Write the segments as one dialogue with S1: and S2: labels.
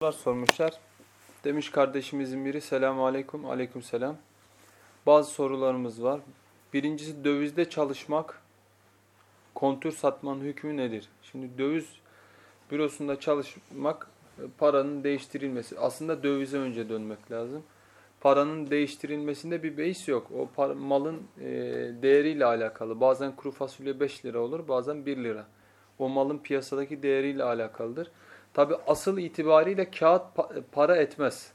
S1: sorular sormuşlar. Demiş kardeşimizin biri selamu aleyküm aleyküm selam. Bazı sorularımız var. Birincisi dövizde çalışmak kontür satmanın hükmü nedir? Şimdi döviz bürosunda çalışmak paranın değiştirilmesi. Aslında dövize önce dönmek lazım. Paranın değiştirilmesinde bir beis yok. O para, malın e, değeriyle alakalı. Bazen kuru fasulye 5 lira olur, bazen 1 lira. O malın piyasadaki değeriyle alakalıdır. Tabi asıl itibariyle kağıt para etmez.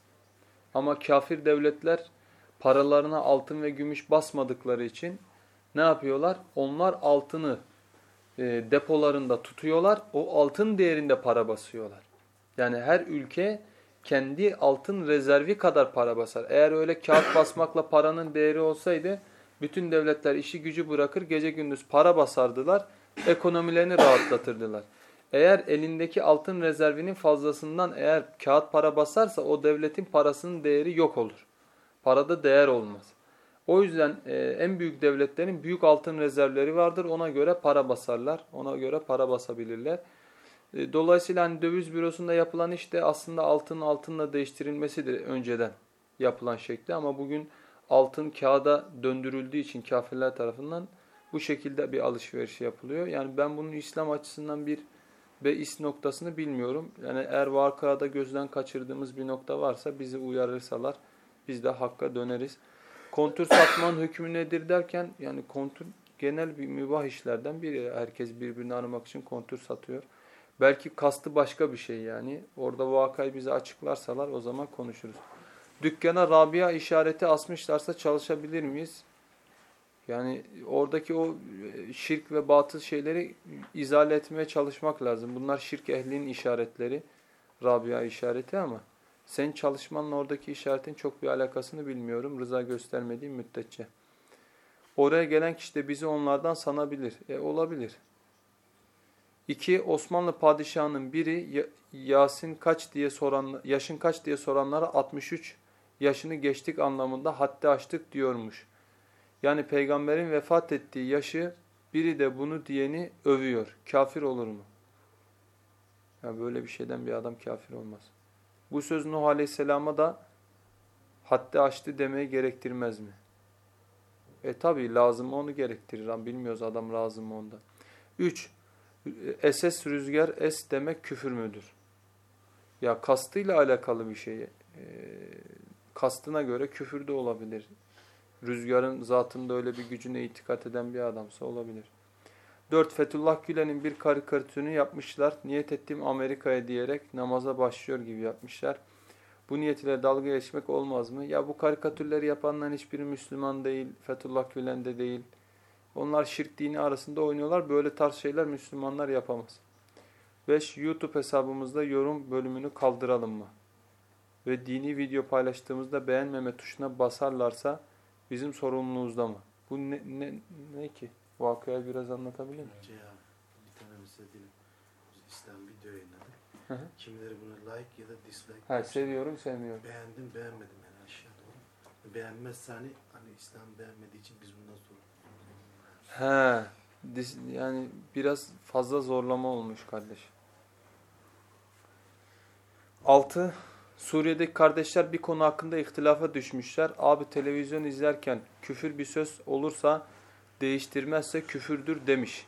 S1: Ama kafir devletler paralarına altın ve gümüş basmadıkları için ne yapıyorlar? Onlar altını e, depolarında tutuyorlar. O altın değerinde para basıyorlar. Yani her ülke kendi altın rezervi kadar para basar. Eğer öyle kağıt basmakla paranın değeri olsaydı bütün devletler işi gücü bırakır gece gündüz para basardılar. Ekonomilerini rahatlatırdılar. Eğer elindeki altın rezervinin fazlasından eğer kağıt para basarsa o devletin parasının değeri yok olur. Parada değer olmaz. O yüzden e, en büyük devletlerin büyük altın rezervleri vardır. Ona göre para basarlar. Ona göre para basabilirler. E, dolayısıyla hani döviz bürosunda yapılan iş de aslında altın altınla değiştirilmesidir önceden yapılan şekli. Ama bugün altın kağıda döndürüldüğü için kafirler tarafından bu şekilde bir alışveriş yapılıyor. Yani ben bunun İslam açısından bir beis noktasını bilmiyorum. Yani eğer vakada gözden kaçırdığımız bir nokta varsa bizi uyarırsalar biz de hakka döneriz. Kontür satmanın hükmü nedir derken yani kontür genel bir mübah işlerden biri. Herkes birbirini aramak için kontür satıyor. Belki kastı başka bir şey yani. Orada vakayı bize açıklarsalar o zaman konuşuruz. Dükkana Rabia işareti asmışlarsa çalışabilir miyiz? Yani oradaki o e, şirk ve batıl şeyleri izale etmeye çalışmak lazım. Bunlar şirk ehlinin işaretleri, Rabia işareti ama sen çalışmanla oradaki işaretin çok bir alakasını bilmiyorum. Rıza göstermediğim müddetçe. Oraya gelen kişi de bizi onlardan sanabilir. E olabilir. İki, Osmanlı padişahının biri Yasin kaç diye soran, yaşın kaç diye soranlara 63 yaşını geçtik anlamında haddi açtık diyormuş. Yani peygamberin vefat ettiği yaşı biri de bunu diyeni övüyor. Kafir olur mu? Ya böyle bir şeyden bir adam kafir olmaz. Bu söz Nuh Aleyhisselam'a da haddi aştı demeye gerektirmez mi? E tabi lazım onu gerektirir. Bilmiyoruz adam razı mı onda. Üç, eses rüzgar es demek küfür müdür? Ya kastıyla alakalı bir şey. E, kastına göre küfür de olabilir. Rüzgarın zatında öyle bir gücüne itikat eden bir adamsa olabilir. 4. Fethullah Gülen'in bir karikatürünü yapmışlar. Niyet ettiğim Amerika'ya diyerek namaza başlıyor gibi yapmışlar. Bu niyet ile dalga geçmek olmaz mı? Ya bu karikatürleri yapanların hiçbiri Müslüman değil, Fethullah Gülen de değil. Onlar şirk dini arasında oynuyorlar. Böyle tarz şeyler Müslümanlar yapamaz. 5. YouTube hesabımızda yorum bölümünü kaldıralım mı? Ve dini video paylaştığımızda beğenmeme tuşuna basarlarsa bizim sorumluluğumuzda mı? Bu ne, ne, ne ki? Vakıya biraz anlatabilir miyim?
S2: Şey bir tane mesela diyelim İslam video yayınladı.
S1: Hı hı.
S2: Kimileri buna like ya da dislike.
S1: Ha,
S2: demiş.
S1: seviyorum, sevmiyorum.
S2: Beğendim, beğenmedim yani aşağı doğru. Beğenmezse hani, hani İslam beğenmediği için biz bundan sonra.
S1: He, yani biraz fazla zorlama olmuş kardeş. 6. Suriye'deki kardeşler bir konu hakkında ihtilafa düşmüşler. Abi televizyon izlerken küfür bir söz olursa değiştirmezse küfürdür demiş.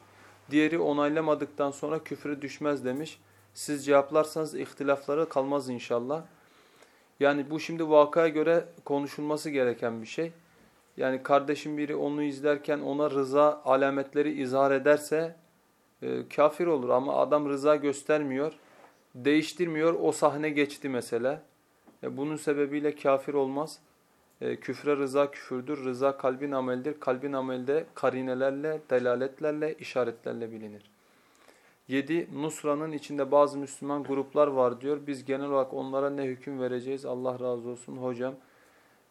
S1: Diğeri onaylamadıktan sonra küfre düşmez demiş. Siz cevaplarsanız ihtilafları kalmaz inşallah. Yani bu şimdi vakaya göre konuşulması gereken bir şey. Yani kardeşim biri onu izlerken ona rıza alametleri izhar ederse e, kafir olur. Ama adam rıza göstermiyor, değiştirmiyor, o sahne geçti mesela. E, bunun sebebiyle kafir olmaz. E, küfre rıza küfürdür. Rıza kalbin ameldir. Kalbin amelde karinelerle, delaletlerle, işaretlerle bilinir. 7. Nusra'nın içinde bazı Müslüman gruplar var diyor. Biz genel olarak onlara ne hüküm vereceğiz? Allah razı olsun hocam.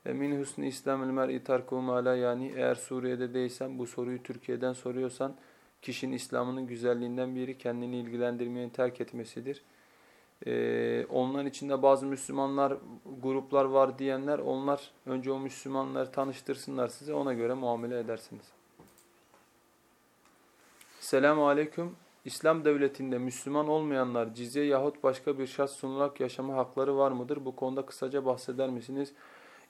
S1: E, min husni İslamil mer'i tarkuhu ala yani eğer Suriye'de değilsen bu soruyu Türkiye'den soruyorsan kişinin İslam'ının güzelliğinden biri kendini ilgilendirmeyen terk etmesidir. Ee, onların içinde bazı Müslümanlar, gruplar var diyenler onlar önce o Müslümanları tanıştırsınlar size ona göre muamele edersiniz. Selamun Aleyküm. İslam devletinde Müslüman olmayanlar cizye yahut başka bir şart sunularak yaşama hakları var mıdır? Bu konuda kısaca bahseder misiniz?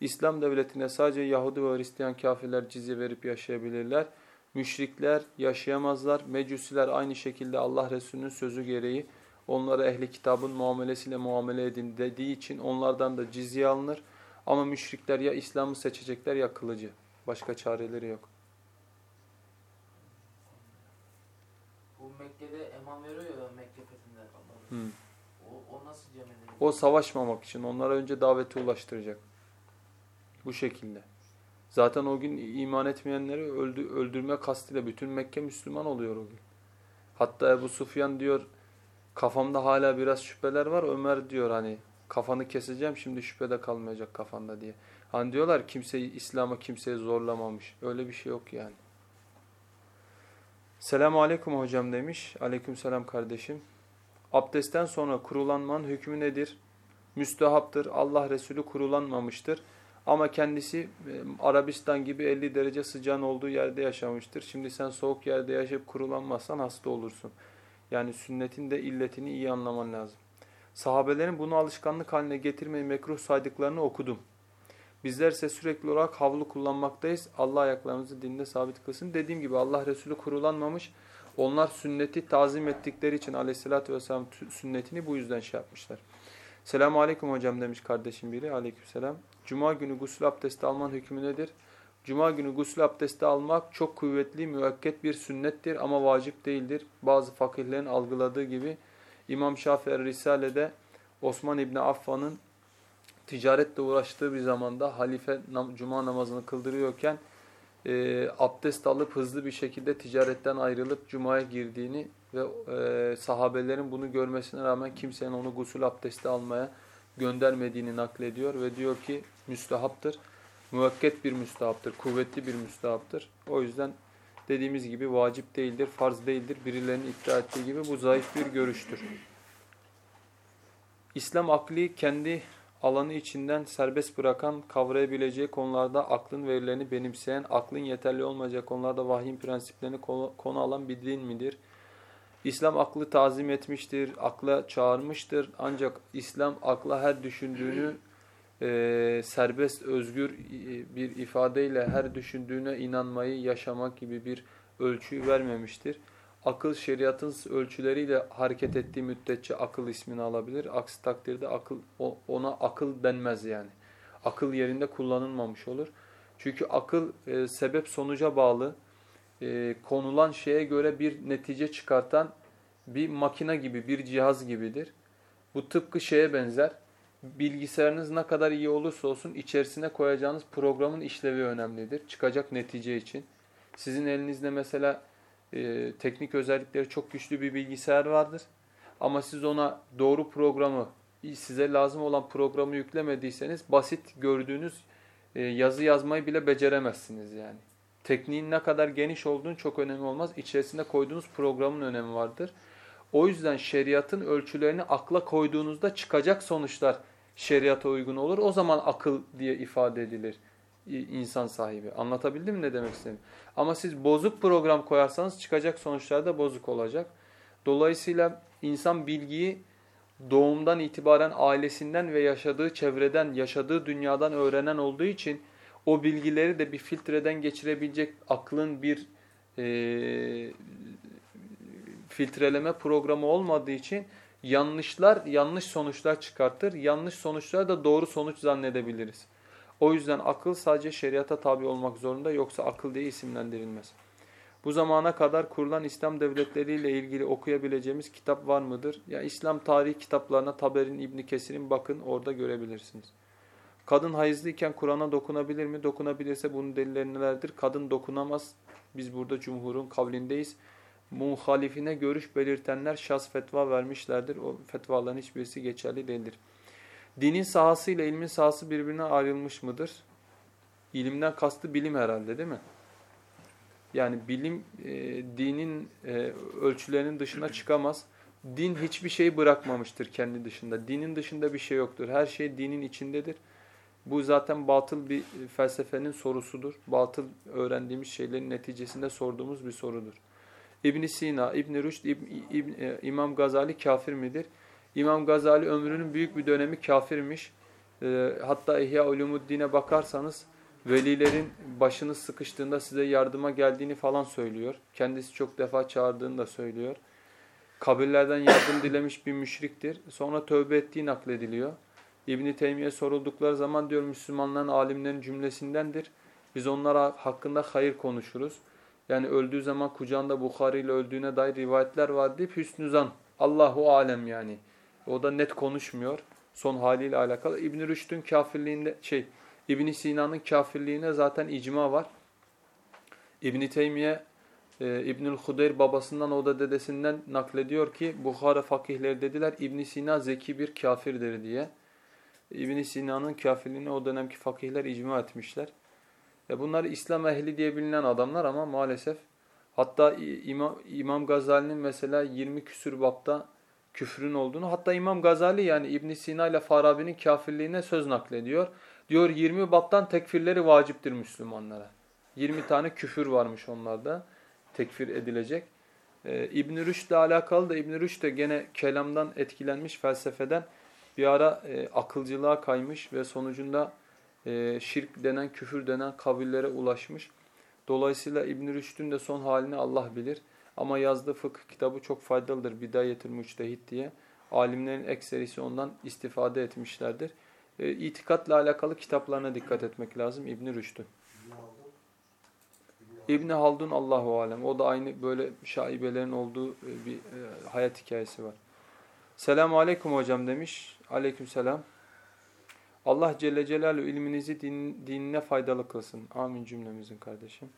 S1: İslam devletinde sadece Yahudi ve Hristiyan kafirler cizye verip yaşayabilirler. Müşrikler yaşayamazlar. Mecusiler aynı şekilde Allah Resulü'nün sözü gereği onlara ehli kitabın muamelesiyle muamele edin dediği için onlardan da cizye alınır. Ama müşrikler ya İslam'ı seçecekler ya kılıcı. Başka çareleri yok.
S3: Bu Mekke'de eman veriyor ya Mekke fethinde.
S1: Hı.
S3: O, o nasıl cem edilir?
S1: O savaşmamak için onlara önce daveti ulaştıracak. Bu şekilde. Zaten o gün iman etmeyenleri öldü, öldürme kastıyla bütün Mekke Müslüman oluyor o gün. Hatta Ebu Sufyan diyor kafamda hala biraz şüpheler var. Ömer diyor hani kafanı keseceğim şimdi şüphede kalmayacak kafanda diye. Hani diyorlar kimseyi İslam'a kimseyi zorlamamış. Öyle bir şey yok yani. Selamun Aleyküm hocam demiş. Aleyküm selam kardeşim. Abdestten sonra kurulanmanın hükmü nedir? Müstehaptır. Allah Resulü kurulanmamıştır. Ama kendisi e, Arabistan gibi 50 derece sıcağın olduğu yerde yaşamıştır. Şimdi sen soğuk yerde yaşayıp kurulanmazsan hasta olursun. Yani sünnetin de illetini iyi anlaman lazım. Sahabelerin bunu alışkanlık haline getirmeyi mekruh saydıklarını okudum. Bizler ise sürekli olarak havlu kullanmaktayız. Allah ayaklarımızı dinde sabit kılsın. Dediğim gibi Allah Resulü kurulanmamış. Onlar sünneti tazim ettikleri için aleyhissalatü vesselam sünnetini bu yüzden şey yapmışlar. Selamun aleyküm hocam demiş kardeşim biri. Aleykümselam. Cuma günü gusül abdesti alman hükmü nedir? Cuma günü gusül abdesti almak çok kuvvetli, müekket bir sünnettir ama vacip değildir. Bazı fakirlerin algıladığı gibi İmam Şafii Risale'de Osman İbni Affan'ın ticaretle uğraştığı bir zamanda halife cuma namazını kıldırıyorken e, abdest alıp hızlı bir şekilde ticaretten ayrılıp cumaya girdiğini ve e, sahabelerin bunu görmesine rağmen kimsenin onu gusül abdesti almaya göndermediğini naklediyor ve diyor ki müstehaptır. Müvekket bir müstehaptır, kuvvetli bir müstehaptır. O yüzden dediğimiz gibi vacip değildir, farz değildir. Birilerinin iddia ettiği gibi bu zayıf bir görüştür. İslam akli kendi alanı içinden serbest bırakan, kavrayabileceği konularda aklın verilerini benimseyen, aklın yeterli olmayacak konularda vahyin prensiplerini konu alan bir din midir? İslam aklı tazim etmiştir, akla çağırmıştır. Ancak İslam akla her düşündüğünü e, serbest, özgür bir ifadeyle her düşündüğüne inanmayı yaşamak gibi bir ölçüyü vermemiştir. Akıl şeriatın ölçüleriyle hareket ettiği müddetçe akıl ismini alabilir. Aksi takdirde akıl ona akıl denmez yani. Akıl yerinde kullanılmamış olur. Çünkü akıl e, sebep sonuca bağlı e, konulan şeye göre bir netice çıkartan bir makine gibi, bir cihaz gibidir. Bu tıpkı şeye benzer. Bilgisayarınız ne kadar iyi olursa olsun içerisine koyacağınız programın işlevi önemlidir. Çıkacak netice için. Sizin elinizde mesela e, teknik özellikleri çok güçlü bir bilgisayar vardır. Ama siz ona doğru programı, size lazım olan programı yüklemediyseniz basit gördüğünüz e, yazı yazmayı bile beceremezsiniz yani. Tekniğin ne kadar geniş olduğunu çok önemli olmaz. İçerisinde koyduğunuz programın önemi vardır. O yüzden şeriatın ölçülerini akla koyduğunuzda çıkacak sonuçlar şeriata uygun olur. O zaman akıl diye ifade edilir insan sahibi. Anlatabildim mi ne demek istedim? Ama siz bozuk program koyarsanız çıkacak sonuçlar da bozuk olacak. Dolayısıyla insan bilgiyi doğumdan itibaren ailesinden ve yaşadığı çevreden, yaşadığı dünyadan öğrenen olduğu için o bilgileri de bir filtreden geçirebilecek aklın bir e, filtreleme programı olmadığı için yanlışlar yanlış sonuçlar çıkartır. Yanlış sonuçlar da doğru sonuç zannedebiliriz. O yüzden akıl sadece şeriata tabi olmak zorunda yoksa akıl diye isimlendirilmez. Bu zamana kadar kurulan İslam devletleriyle ilgili okuyabileceğimiz kitap var mıdır? Ya İslam tarih kitaplarına Taber'in İbni Kesir'in bakın orada görebilirsiniz. Kadın hayızlıyken Kur'an'a dokunabilir mi? Dokunabilirse bunun delilleri nelerdir? Kadın dokunamaz. Biz burada cumhurun kavlindeyiz. Muhalifine görüş belirtenler şas fetva vermişlerdir. O fetvaların hiçbirisi geçerli değildir. Dinin sahası ile ilmin sahası birbirine ayrılmış mıdır? İlimden kastı bilim herhalde değil mi? Yani bilim e, dinin e, ölçülerinin dışına çıkamaz. Din hiçbir şeyi bırakmamıştır kendi dışında. Dinin dışında bir şey yoktur. Her şey dinin içindedir. Bu zaten batıl bir felsefenin sorusudur. Batıl öğrendiğimiz şeylerin neticesinde sorduğumuz bir sorudur. İbn Sina, İbn Rüşd, İbn, İbn, İmam Gazali kafir midir? İmam Gazali ömrünün büyük bir dönemi kafirmiş. E, hatta İhya Ulumuddin'e bakarsanız velilerin başınız sıkıştığında size yardıma geldiğini falan söylüyor. Kendisi çok defa çağırdığını da söylüyor. Kabirlerden yardım dilemiş bir müşriktir. Sonra tövbe ettiği naklediliyor. İbn-i Teymiye soruldukları zaman diyor Müslümanların alimlerin cümlesindendir. Biz onlara hakkında hayır konuşuruz. Yani öldüğü zaman kucağında Bukhari ile öldüğüne dair rivayetler var deyip hüsnü zan. Allahu alem yani. O da net konuşmuyor. Son haliyle alakalı. İbn Rüşd'ün kafirliğinde şey İbn Sina'nın kafirliğine zaten icma var. İbn Teymiye e, İbnül Hudeyr babasından o da dedesinden naklediyor ki Bukhara fakihleri dediler İbn Sina zeki bir kafirdir diye. İbn Sina'nın kafirliğine o dönemki fakihler icma etmişler. E bunlar İslam ehli diye bilinen adamlar ama maalesef hatta İmam, İmam Gazali'nin mesela 20 küsür bapta küfrün olduğunu hatta İmam Gazali yani İbn Sina ile Farabi'nin kafirliğine söz naklediyor. Diyor 20 baptan tekfirleri vaciptir Müslümanlara. 20 tane küfür varmış onlarda tekfir edilecek. Ee, İbn-i Rüşd alakalı da İbn-i Rüşd de gene kelamdan etkilenmiş felsefeden bir ara e, akılcılığa kaymış ve sonucunda e, şirk denen, küfür denen kabirlere ulaşmış. Dolayısıyla İbn-i Rüşd'ün de son halini Allah bilir. Ama yazdığı fıkıh kitabı çok faydalıdır. Bidayetül Müçtehit diye. Alimlerin ekserisi ondan istifade etmişlerdir. E, itikatla alakalı kitaplarına dikkat etmek lazım İbn-i Rüşd'ün. İbni Haldun Allahu alem. O da aynı böyle şaibelerin olduğu e, bir e, hayat hikayesi var. Selamu aleyküm hocam demiş. Aleyküm selam. Allah Celle Celaluhu ilminizi din, dinine faydalı kılsın. Amin cümlemizin kardeşim.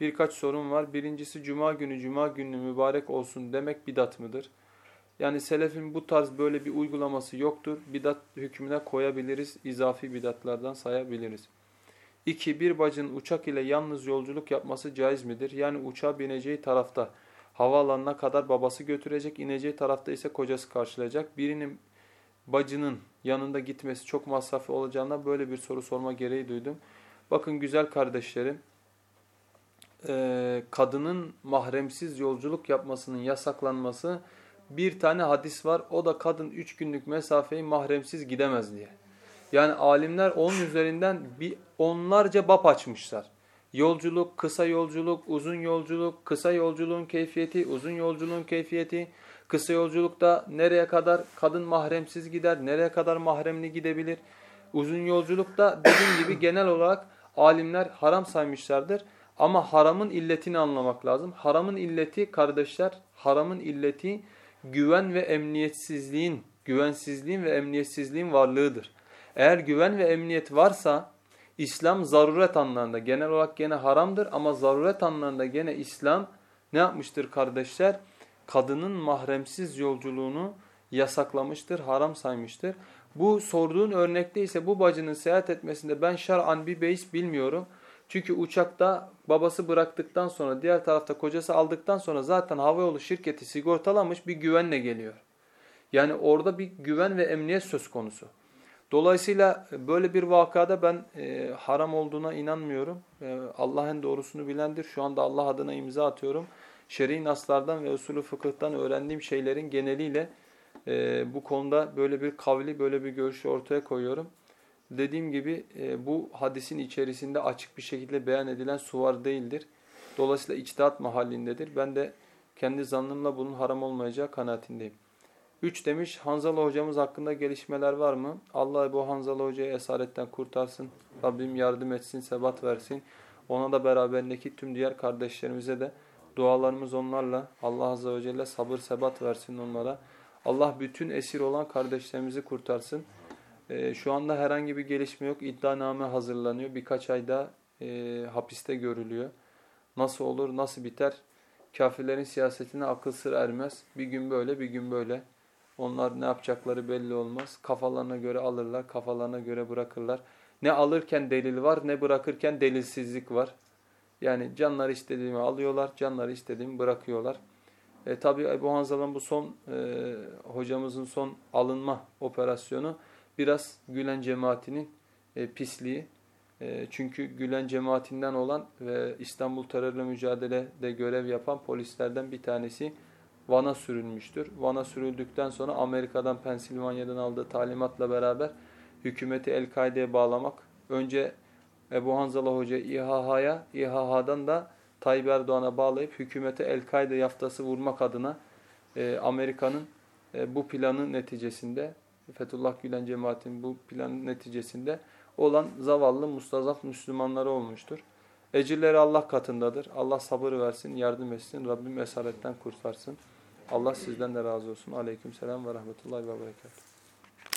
S1: Birkaç sorun var. Birincisi cuma günü cuma günü mübarek olsun demek bidat mıdır? Yani selefin bu tarz böyle bir uygulaması yoktur. Bidat hükmüne koyabiliriz. izafi bidatlardan sayabiliriz. 2. Bir bacının uçak ile yalnız yolculuk yapması caiz midir? Yani uçağa bineceği tarafta havaalanına kadar babası götürecek, ineceği tarafta ise kocası karşılayacak. Birinin bacının yanında gitmesi çok masraflı olacağına böyle bir soru sorma gereği duydum. Bakın güzel kardeşlerim, kadının mahremsiz yolculuk yapmasının yasaklanması bir tane hadis var. O da kadın üç günlük mesafeyi mahremsiz gidemez diye. Yani alimler onun üzerinden bir onlarca bap açmışlar. Yolculuk, kısa yolculuk, uzun yolculuk, kısa yolculuğun keyfiyeti, uzun yolculuğun keyfiyeti, kısa yolculukta nereye kadar kadın mahremsiz gider, nereye kadar mahremli gidebilir. Uzun yolculukta dediğim gibi genel olarak alimler haram saymışlardır. Ama haramın illetini anlamak lazım. Haramın illeti kardeşler, haramın illeti güven ve emniyetsizliğin, güvensizliğin ve emniyetsizliğin varlığıdır. Eğer güven ve emniyet varsa İslam zaruret anlamında genel olarak gene haramdır ama zaruret anlamında gene İslam ne yapmıştır kardeşler? Kadının mahremsiz yolculuğunu yasaklamıştır, haram saymıştır. Bu sorduğun örnekte ise bu bacının seyahat etmesinde ben şar'an bir beis bilmiyorum. Çünkü uçakta babası bıraktıktan sonra diğer tarafta kocası aldıktan sonra zaten havayolu şirketi sigortalamış bir güvenle geliyor. Yani orada bir güven ve emniyet söz konusu. Dolayısıyla böyle bir vakada ben e, haram olduğuna inanmıyorum. E, Allah doğrusunu bilendir. Şu anda Allah adına imza atıyorum. Şer'i naslardan ve usulü fıkıhtan öğrendiğim şeylerin geneliyle e, bu konuda böyle bir kavli, böyle bir görüşü ortaya koyuyorum. Dediğim gibi e, bu hadisin içerisinde açık bir şekilde beyan edilen suvar değildir. Dolayısıyla içtihat mahallindedir. Ben de kendi zannımla bunun haram olmayacağı kanaatindeyim. 3 demiş Hanzalı hocamız hakkında gelişmeler var mı? Allah bu Hanzalı hocayı esaretten kurtarsın. Rabbim yardım etsin, sebat versin. Ona da beraberindeki tüm diğer kardeşlerimize de dualarımız onlarla Allah Azze ve Celle sabır sebat versin onlara. Allah bütün esir olan kardeşlerimizi kurtarsın. Ee, şu anda herhangi bir gelişme yok. İddianame hazırlanıyor. Birkaç ayda e, hapiste görülüyor. Nasıl olur, nasıl biter? Kafirlerin siyasetine akıl sır ermez. Bir gün böyle, bir gün böyle. Onlar ne yapacakları belli olmaz. Kafalarına göre alırlar, kafalarına göre bırakırlar. Ne alırken delil var, ne bırakırken delilsizlik var. Yani canları istediğimi alıyorlar, canları istediğimi bırakıyorlar. E, tabii Ebu Hanzal'ın bu son e, hocamızın son alınma operasyonu biraz Gülen cemaatinin e, pisliği. E, çünkü Gülen cemaatinden olan ve İstanbul terörle mücadelede görev yapan polislerden bir tanesi Van'a sürülmüştür. Van'a sürüldükten sonra Amerika'dan, Pensilvanya'dan aldığı talimatla beraber hükümeti El-Kaide'ye bağlamak. Önce Ebu Hanzala Hoca İHH'ya, İHH'dan da Tayyip Erdoğan'a bağlayıp hükümete El-Kaide yaftası vurmak adına e, Amerika'nın e, bu planın neticesinde, Fethullah Gülen cemaatinin bu planın neticesinde olan zavallı mustazaf Müslümanları olmuştur. Ecirleri Allah katındadır. Allah sabır versin, yardım etsin. Rabbim esaretten kurtarsın. Allah sizden de razı olsun. Aleyküm selam ve rahmetullahi ve berekatuhu.